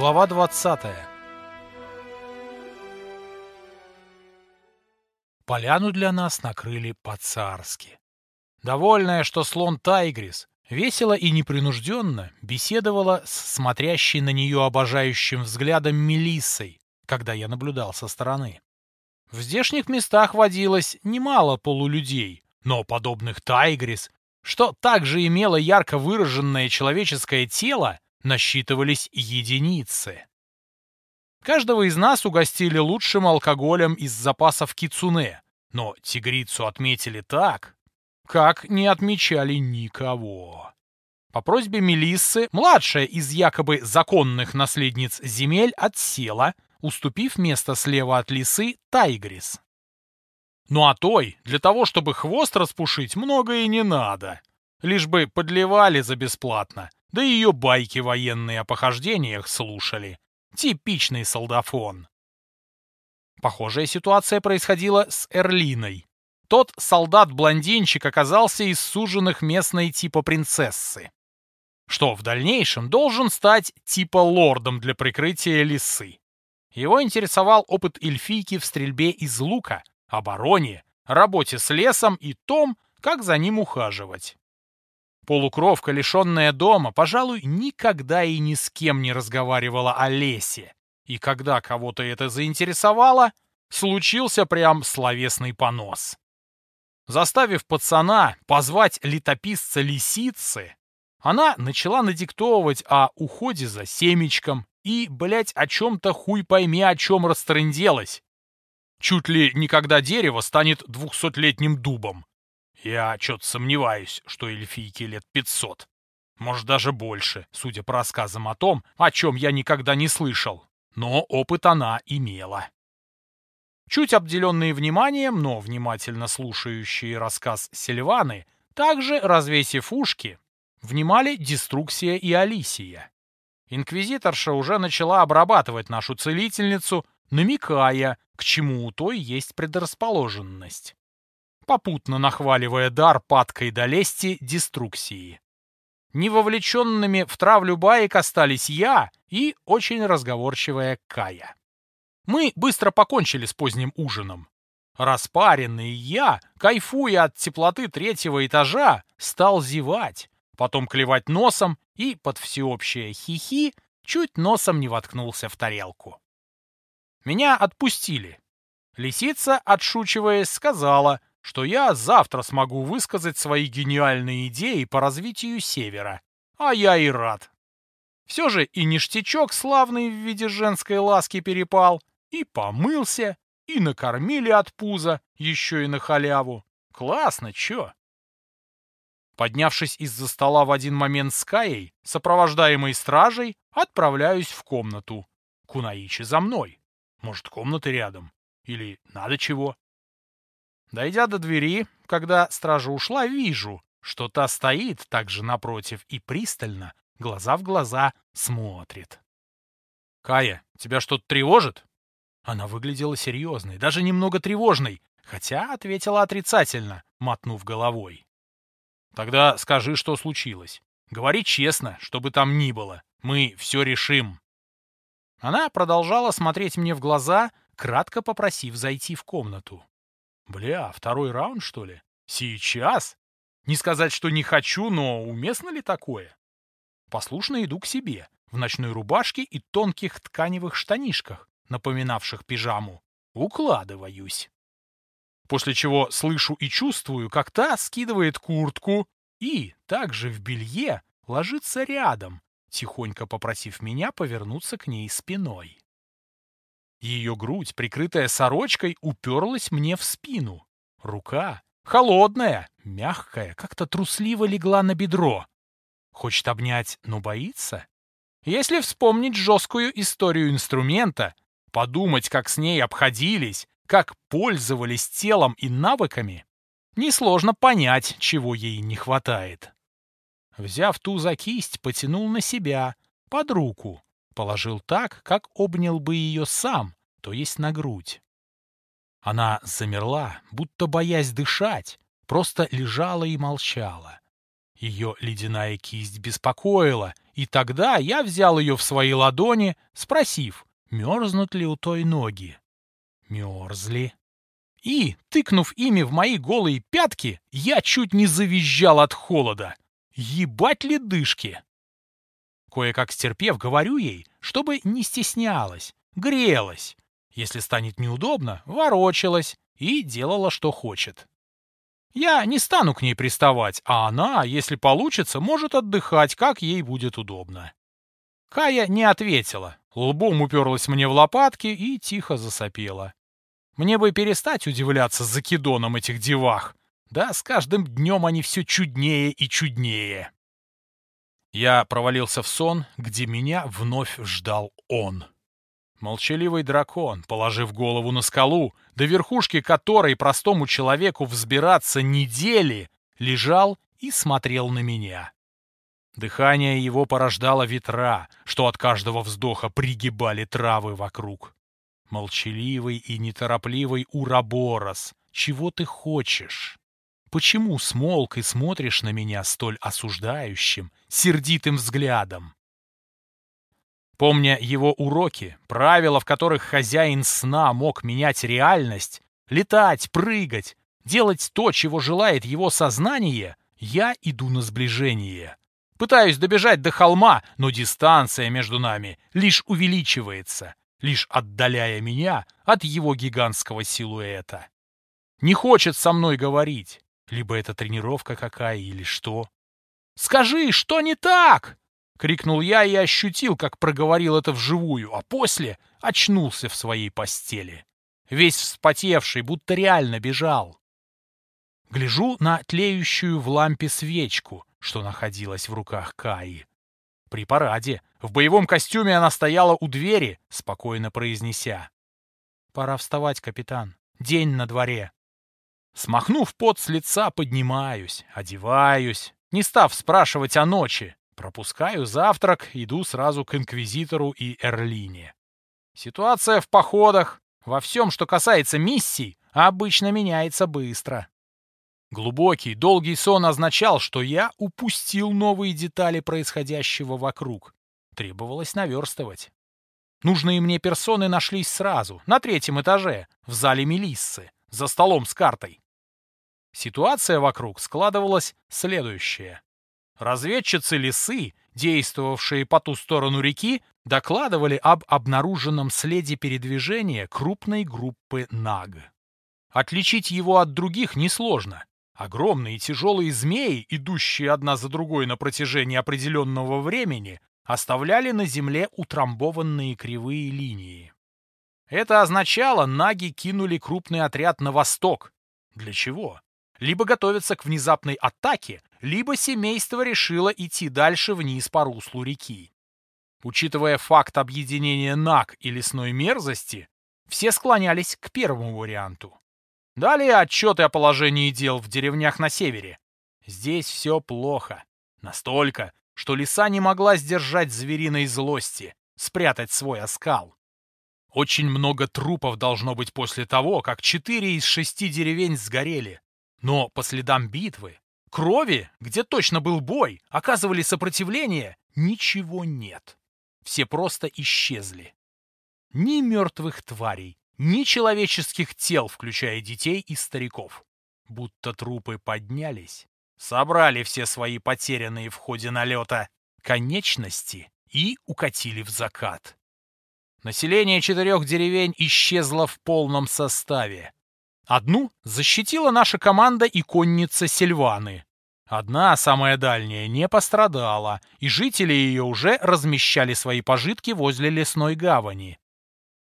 Глава 20 Поляну для нас накрыли по-царски. Довольная, что слон Тайгрис весело и непринужденно беседовала с смотрящей на нее обожающим взглядом Мелиссой, когда я наблюдал со стороны. В здешних местах водилось немало полулюдей, но подобных Тайгрис, что также имело ярко выраженное человеческое тело, насчитывались единицы. Каждого из нас угостили лучшим алкоголем из запасов кицуне, но тигрицу отметили так, как не отмечали никого. По просьбе Мелиссы, младшая из якобы законных наследниц земель отсела, уступив место слева от лисы Тайгрис. Ну а той, для того, чтобы хвост распушить, многое не надо. Лишь бы подливали за бесплатно, да ее байки военные о похождениях слушали. Типичный солдафон. Похожая ситуация происходила с Эрлиной. Тот солдат-блондинчик оказался из суженных местной типа принцессы. Что в дальнейшем должен стать типа лордом для прикрытия лисы. Его интересовал опыт эльфийки в стрельбе из лука, обороне, работе с лесом и том, как за ним ухаживать. Полукровка, лишенная дома, пожалуй, никогда и ни с кем не разговаривала о лесе. И когда кого-то это заинтересовало, случился прям словесный понос. Заставив пацана позвать летописца лисицы, она начала надиктовывать о уходе за семечком и, блять, о чем-то хуй пойми о чем растрынделась. Чуть ли никогда дерево станет двухсотлетним дубом. Я что-то сомневаюсь, что эльфийке лет пятьсот. Может, даже больше, судя по рассказам о том, о чем я никогда не слышал. Но опыт она имела. Чуть обделенные вниманием, но внимательно слушающие рассказ Сильваны, также, развесив ушки, внимали Деструксия и Алисия. Инквизиторша уже начала обрабатывать нашу целительницу, намекая, к чему у той есть предрасположенность попутно нахваливая дар падкой до лести деструксии. Невовлеченными в травлю баек остались я и очень разговорчивая Кая. Мы быстро покончили с поздним ужином. Распаренный я, кайфуя от теплоты третьего этажа, стал зевать, потом клевать носом и под всеобщее хихи чуть носом не воткнулся в тарелку. Меня отпустили. Лисица, отшучиваясь, сказала, что я завтра смогу высказать свои гениальные идеи по развитию Севера. А я и рад. Все же и ништячок славный в виде женской ласки перепал, и помылся, и накормили от пуза, еще и на халяву. Классно, чё? Поднявшись из-за стола в один момент с Каей, сопровождаемой стражей, отправляюсь в комнату. Кунаичи за мной. Может, комната рядом? Или надо чего? Дойдя до двери, когда стража ушла, вижу, что та стоит также напротив и пристально, глаза в глаза, смотрит. «Кая, тебя что-то тревожит?» Она выглядела серьезной, даже немного тревожной, хотя ответила отрицательно, мотнув головой. «Тогда скажи, что случилось. Говори честно, чтобы там ни было. Мы все решим». Она продолжала смотреть мне в глаза, кратко попросив зайти в комнату. Бля, второй раунд, что ли? Сейчас? Не сказать, что не хочу, но уместно ли такое? Послушно иду к себе, в ночной рубашке и тонких тканевых штанишках, напоминавших пижаму. Укладываюсь. После чего слышу и чувствую, как та скидывает куртку и, также в белье, ложится рядом, тихонько попросив меня повернуться к ней спиной. Ее грудь, прикрытая сорочкой, уперлась мне в спину. Рука, холодная, мягкая, как-то трусливо легла на бедро. Хочет обнять, но боится? Если вспомнить жесткую историю инструмента, подумать, как с ней обходились, как пользовались телом и навыками, несложно понять, чего ей не хватает. Взяв ту за кисть, потянул на себя, под руку, положил так, как обнял бы ее сам, то есть на грудь. Она замерла, будто боясь дышать, просто лежала и молчала. Ее ледяная кисть беспокоила, и тогда я взял ее в свои ладони, спросив, мерзнут ли у той ноги. Мерзли. И, тыкнув ими в мои голые пятки, я чуть не завизжал от холода. Ебать ли дышки! Кое-как стерпев, говорю ей, чтобы не стеснялась, грелась. Если станет неудобно, ворочалась и делала, что хочет. Я не стану к ней приставать, а она, если получится, может отдыхать, как ей будет удобно. Кая не ответила, лбом уперлась мне в лопатки и тихо засопела. Мне бы перестать удивляться закидоном этих девах. Да, с каждым днем они все чуднее и чуднее. Я провалился в сон, где меня вновь ждал он. Молчаливый дракон, положив голову на скалу, до верхушки которой простому человеку взбираться недели, лежал и смотрел на меня. Дыхание его порождало ветра, что от каждого вздоха пригибали травы вокруг. Молчаливый и неторопливый Ураборос, чего ты хочешь? Почему смолк и смотришь на меня столь осуждающим, сердитым взглядом? Помня его уроки, правила, в которых хозяин сна мог менять реальность, летать, прыгать, делать то, чего желает его сознание, я иду на сближение. Пытаюсь добежать до холма, но дистанция между нами лишь увеличивается, лишь отдаляя меня от его гигантского силуэта. Не хочет со мной говорить, либо это тренировка какая или что. «Скажи, что не так?» — крикнул я и ощутил, как проговорил это вживую, а после очнулся в своей постели. Весь вспотевший, будто реально бежал. Гляжу на тлеющую в лампе свечку, что находилась в руках Каи. При параде, в боевом костюме она стояла у двери, спокойно произнеся. «Пора вставать, капитан. День на дворе». Смахнув пот с лица, поднимаюсь, одеваюсь, не став спрашивать о ночи. Пропускаю завтрак, иду сразу к Инквизитору и Эрлине. Ситуация в походах, во всем, что касается миссий, обычно меняется быстро. Глубокий, долгий сон означал, что я упустил новые детали происходящего вокруг. Требовалось наверстывать. Нужные мне персоны нашлись сразу, на третьем этаже, в зале Мелиссы за столом с картой. Ситуация вокруг складывалась следующая. Разведчицы лисы, действовавшие по ту сторону реки, докладывали об обнаруженном следе передвижения крупной группы наг. Отличить его от других несложно. Огромные тяжелые змеи, идущие одна за другой на протяжении определенного времени, оставляли на земле утрамбованные кривые линии. Это означало, наги кинули крупный отряд на восток. Для чего? Либо готовятся к внезапной атаке, либо семейство решило идти дальше вниз по руслу реки. Учитывая факт объединения наг и лесной мерзости, все склонялись к первому варианту. Далее отчеты о положении дел в деревнях на севере. Здесь все плохо. Настолько, что лиса не могла сдержать звериной злости, спрятать свой оскал. Очень много трупов должно быть после того, как четыре из шести деревень сгорели. Но по следам битвы, крови, где точно был бой, оказывали сопротивление, ничего нет. Все просто исчезли. Ни мертвых тварей, ни человеческих тел, включая детей и стариков. Будто трупы поднялись, собрали все свои потерянные в ходе налета конечности и укатили в закат. Население четырех деревень исчезло в полном составе. Одну защитила наша команда и конница Сильваны. Одна, самая дальняя, не пострадала, и жители ее уже размещали свои пожитки возле лесной гавани.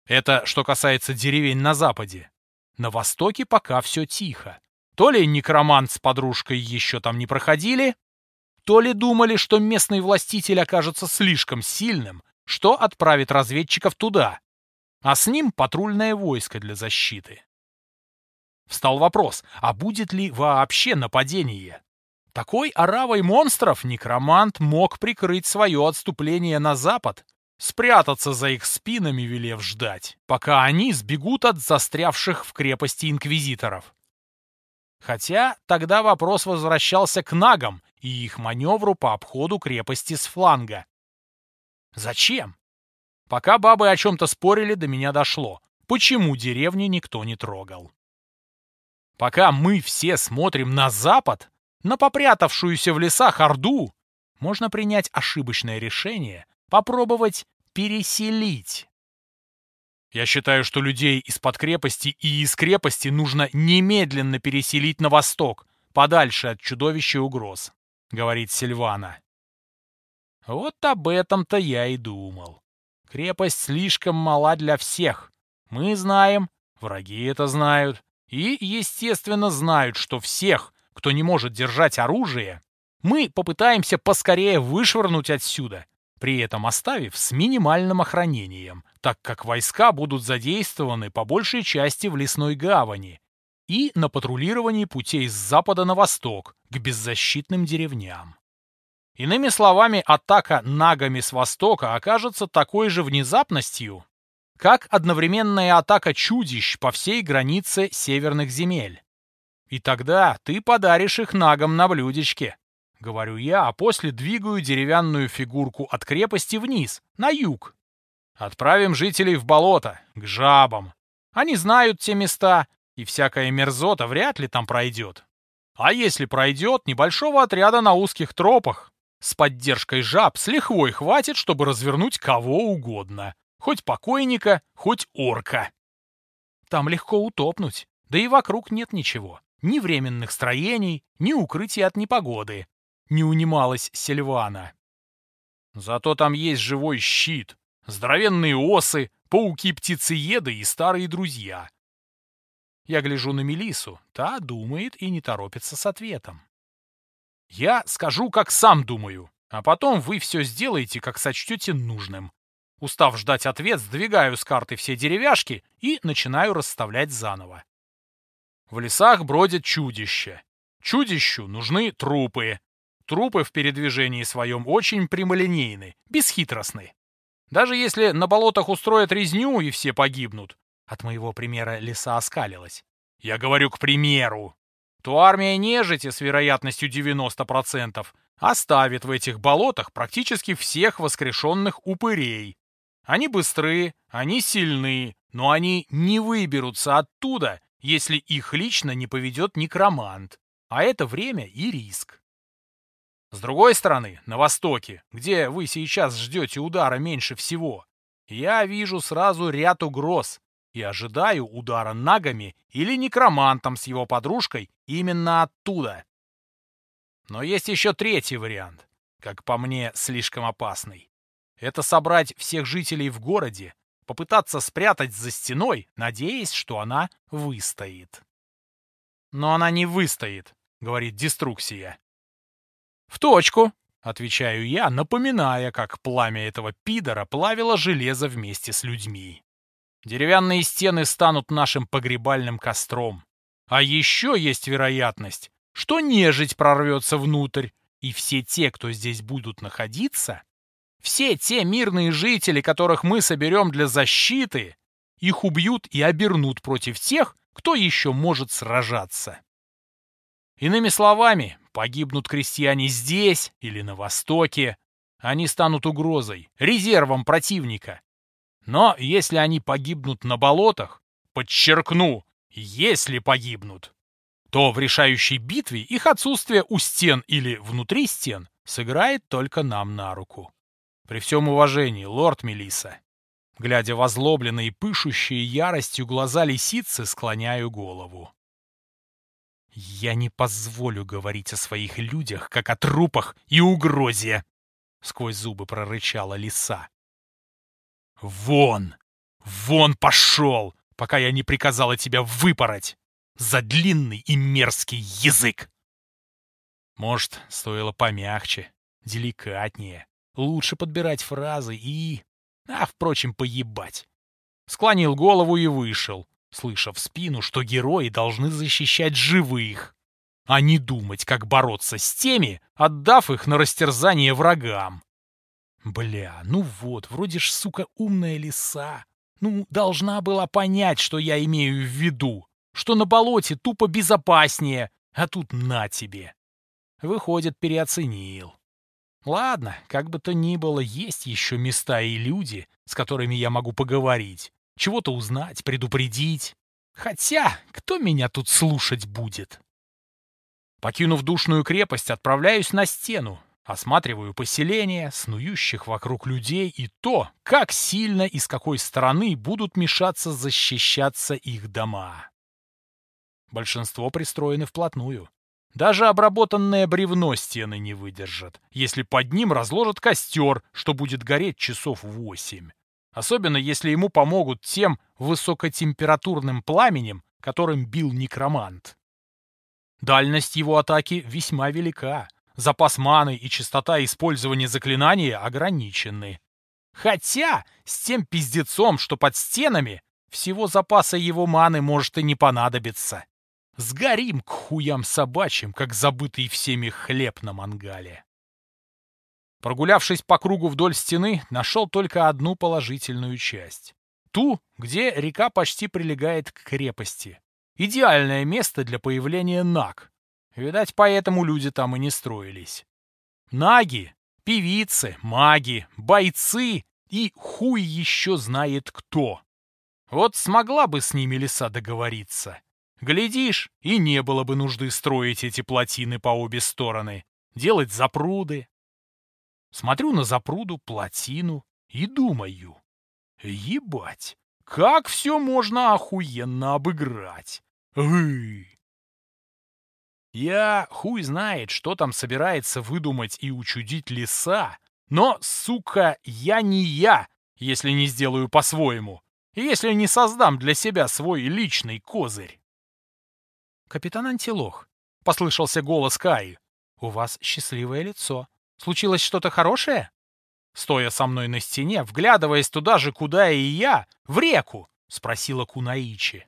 Это что касается деревень на западе. На востоке пока все тихо. То ли некромант с подружкой еще там не проходили, то ли думали, что местный властитель окажется слишком сильным, что отправит разведчиков туда, а с ним патрульное войско для защиты. Встал вопрос, а будет ли вообще нападение? Такой оравой монстров некромант мог прикрыть свое отступление на запад, спрятаться за их спинами, велев ждать, пока они сбегут от застрявших в крепости инквизиторов. Хотя тогда вопрос возвращался к нагам и их маневру по обходу крепости с фланга. Зачем? Пока бабы о чем-то спорили, до меня дошло. Почему деревню никто не трогал? Пока мы все смотрим на запад, на попрятавшуюся в лесах Орду, можно принять ошибочное решение, попробовать переселить. Я считаю, что людей из-под крепости и из крепости нужно немедленно переселить на восток, подальше от чудовища угроз, говорит Сильвана. Вот об этом-то я и думал. Крепость слишком мала для всех. Мы знаем, враги это знают, и, естественно, знают, что всех, кто не может держать оружие, мы попытаемся поскорее вышвырнуть отсюда, при этом оставив с минимальным охранением, так как войска будут задействованы по большей части в лесной гавани и на патрулировании путей с запада на восток к беззащитным деревням. Иными словами, атака нагами с востока окажется такой же внезапностью, как одновременная атака чудищ по всей границе северных земель. И тогда ты подаришь их нагам на блюдечке. — говорю я, а после двигаю деревянную фигурку от крепости вниз, на юг. Отправим жителей в болото, к жабам. Они знают те места, и всякая мерзота вряд ли там пройдет. А если пройдет, небольшого отряда на узких тропах с поддержкой жаб с лихвой хватит, чтобы развернуть кого угодно. Хоть покойника, хоть орка. Там легко утопнуть, да и вокруг нет ничего. Ни временных строений, ни укрытия от непогоды не унималась Сильвана. Зато там есть живой щит, здоровенные осы, пауки-птицееды и старые друзья. Я гляжу на Мелису, та думает и не торопится с ответом. Я скажу, как сам думаю, а потом вы все сделаете, как сочтете нужным. Устав ждать ответ, сдвигаю с карты все деревяшки и начинаю расставлять заново. В лесах бродят чудища. Чудищу нужны трупы. Трупы в передвижении своем очень прямолинейны, бесхитростны. Даже если на болотах устроят резню и все погибнут, от моего примера леса оскалилась. Я говорю к примеру. То армия нежити с вероятностью 90% оставит в этих болотах практически всех воскрешенных упырей. Они быстры, они сильны, но они не выберутся оттуда, если их лично не поведет некромант. А это время и риск. С другой стороны, на востоке, где вы сейчас ждете удара меньше всего, я вижу сразу ряд угроз и ожидаю удара нагами или некромантом с его подружкой именно оттуда. Но есть еще третий вариант, как по мне, слишком опасный. Это собрать всех жителей в городе, попытаться спрятать за стеной, надеясь, что она выстоит. Но она не выстоит, говорит деструксия. «В точку!» — отвечаю я, напоминая, как пламя этого пидора плавило железо вместе с людьми. Деревянные стены станут нашим погребальным костром. А еще есть вероятность, что нежить прорвется внутрь, и все те, кто здесь будут находиться, все те мирные жители, которых мы соберем для защиты, их убьют и обернут против тех, кто еще может сражаться. Иными словами, Погибнут крестьяне здесь или на Востоке. Они станут угрозой, резервом противника. Но если они погибнут на болотах, подчеркну, если погибнут, то в решающей битве их отсутствие у стен или внутри стен сыграет только нам на руку. При всем уважении, лорд Мелиса. Глядя в озлобленные, пышущие яростью глаза лисицы, склоняю голову. «Я не позволю говорить о своих людях, как о трупах и угрозе!» — сквозь зубы прорычала лиса. «Вон! Вон пошел, пока я не приказала тебя выпороть! За длинный и мерзкий язык!» Может, стоило помягче, деликатнее, лучше подбирать фразы и... А, впрочем, поебать. Склонил голову и вышел, слыша в спину, что герои должны защищать живых, а не думать, как бороться с теми, отдав их на растерзание врагам. Бля, ну вот, вроде ж, сука, умная лиса. Ну, должна была понять, что я имею в виду, что на болоте тупо безопаснее, а тут на тебе. Выходит, переоценил. Ладно, как бы то ни было, есть еще места и люди, с которыми я могу поговорить, чего-то узнать, предупредить. Хотя, кто меня тут слушать будет? Покинув душную крепость, отправляюсь на стену, осматриваю поселение, снующих вокруг людей и то, как сильно и с какой стороны будут мешаться защищаться их дома. Большинство пристроены вплотную. Даже обработанное бревно стены не выдержат, если под ним разложат костер, что будет гореть часов восемь. Особенно если ему помогут тем высокотемпературным пламенем, которым бил некромант. Дальность его атаки весьма велика. Запас маны и частота использования заклинания ограничены. Хотя с тем пиздецом, что под стенами, всего запаса его маны может и не понадобиться. Сгорим к хуям собачьим, как забытый всеми хлеб на мангале. Прогулявшись по кругу вдоль стены, нашел только одну положительную часть. Ту, где река почти прилегает к крепости. Идеальное место для появления наг. Видать, поэтому люди там и не строились. Наги, певицы, маги, бойцы и хуй еще знает кто. Вот смогла бы с ними леса договориться. Глядишь, и не было бы нужды строить эти плотины по обе стороны, делать запруды. Смотрю на запруду, плотину и думаю, ебать, как все можно охуенно обыграть. Ы. Я хуй знает, что там собирается выдумать и учудить леса, но, сука, я не я, если не сделаю по-своему, если не создам для себя свой личный козырь. «Капитан Антилох», — послышался голос Каи, — «у вас счастливое лицо. Случилось что-то хорошее?» Стоя со мной на стене, вглядываясь туда же, куда и я, в реку, спросила Кунаичи.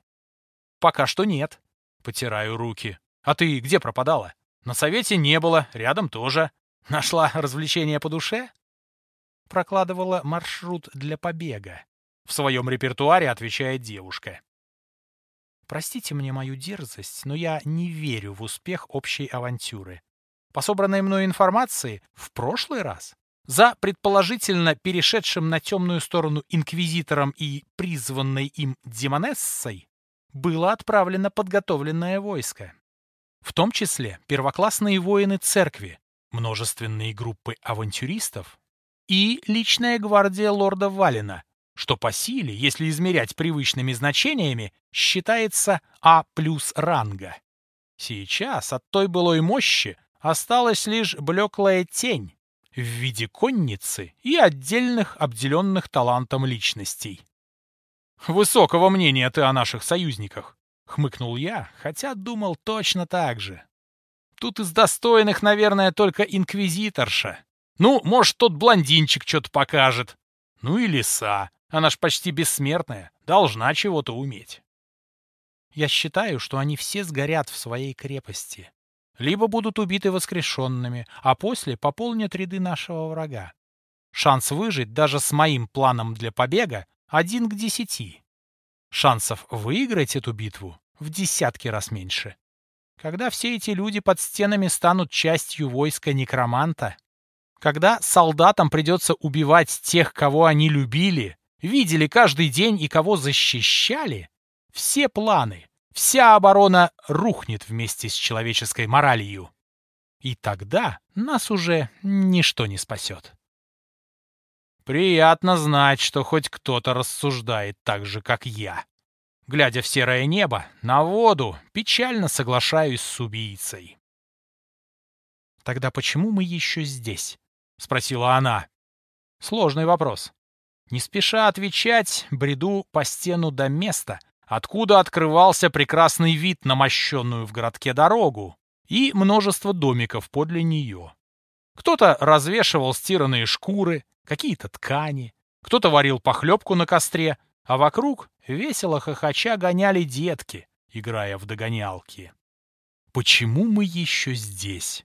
«Пока что нет». Потираю руки. «А ты где пропадала?» «На совете не было, рядом тоже. Нашла развлечение по душе?» Прокладывала маршрут для побега. В своем репертуаре отвечает девушка. Простите мне мою дерзость, но я не верю в успех общей авантюры. По собранной мной информации, в прошлый раз за предположительно перешедшим на темную сторону инквизитором и призванной им демонессой было отправлено подготовленное войско. В том числе первоклассные воины церкви, множественные группы авантюристов и личная гвардия лорда Валина, что по силе, если измерять привычными значениями, считается А плюс ранга. Сейчас от той былой мощи осталась лишь блеклая тень в виде конницы и отдельных обделенных талантом личностей. «Высокого мнения ты о наших союзниках», — хмыкнул я, хотя думал точно так же. «Тут из достойных, наверное, только инквизиторша. Ну, может, тот блондинчик что-то покажет. Ну и лиса. Она ж почти бессмертная, должна чего-то уметь. Я считаю, что они все сгорят в своей крепости. Либо будут убиты воскрешенными, а после пополнят ряды нашего врага. Шанс выжить даже с моим планом для побега один к десяти. Шансов выиграть эту битву в десятки раз меньше. Когда все эти люди под стенами станут частью войска некроманта, когда солдатам придется убивать тех, кого они любили, видели каждый день и кого защищали, все планы, вся оборона рухнет вместе с человеческой моралью. И тогда нас уже ничто не спасет. Приятно знать, что хоть кто-то рассуждает так же, как я. Глядя в серое небо, на воду, печально соглашаюсь с убийцей. «Тогда почему мы еще здесь?» — спросила она. Сложный вопрос. Не спеша отвечать, бреду по стену до места, откуда открывался прекрасный вид на мощенную в городке дорогу и множество домиков подле нее. Кто-то развешивал стиранные шкуры, какие-то ткани, кто-то варил похлебку на костре, а вокруг весело хохоча гоняли детки, играя в догонялки. Почему мы еще здесь?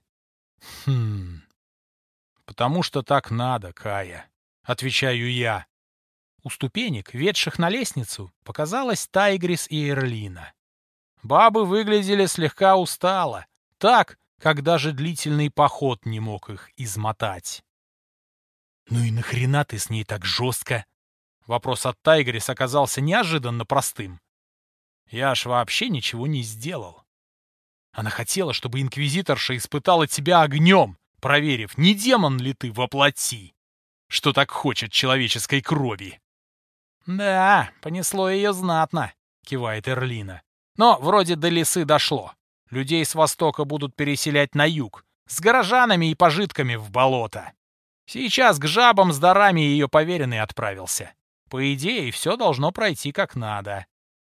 Хм... Потому что так надо, Кая, отвечаю я. У ступенек, ведших на лестницу, показалась Тайгрис и Эрлина. Бабы выглядели слегка устало, так, когда же длительный поход не мог их измотать. «Ну и нахрена ты с ней так жестко?» Вопрос от Тайгрис оказался неожиданно простым. «Я ж вообще ничего не сделал. Она хотела, чтобы инквизиторша испытала тебя огнем, проверив, не демон ли ты воплоти, что так хочет человеческой крови». «Да, понесло ее знатно», — кивает Эрлина. «Но вроде до лесы дошло. Людей с востока будут переселять на юг, с горожанами и пожитками в болото. Сейчас к жабам с дарами ее поверенный отправился. По идее, все должно пройти как надо.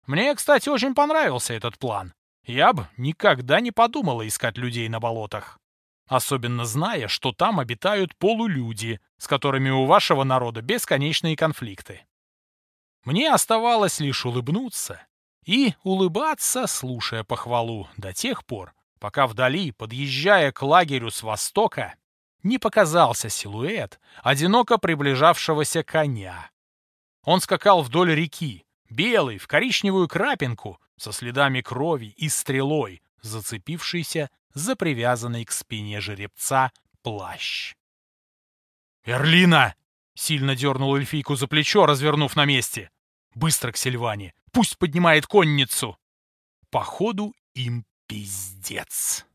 Мне, кстати, очень понравился этот план. Я бы никогда не подумала искать людей на болотах. Особенно зная, что там обитают полулюди, с которыми у вашего народа бесконечные конфликты. Мне оставалось лишь улыбнуться и улыбаться, слушая похвалу, до тех пор, пока вдали, подъезжая к лагерю с востока, не показался силуэт одиноко приближавшегося коня. Он скакал вдоль реки, белый, в коричневую крапинку, со следами крови и стрелой, зацепившийся за привязанный к спине жеребца плащ. «Эрлина!» — сильно дернул эльфийку за плечо, развернув на месте. «Быстро к Сильване! Пусть поднимает конницу!» Походу им пиздец.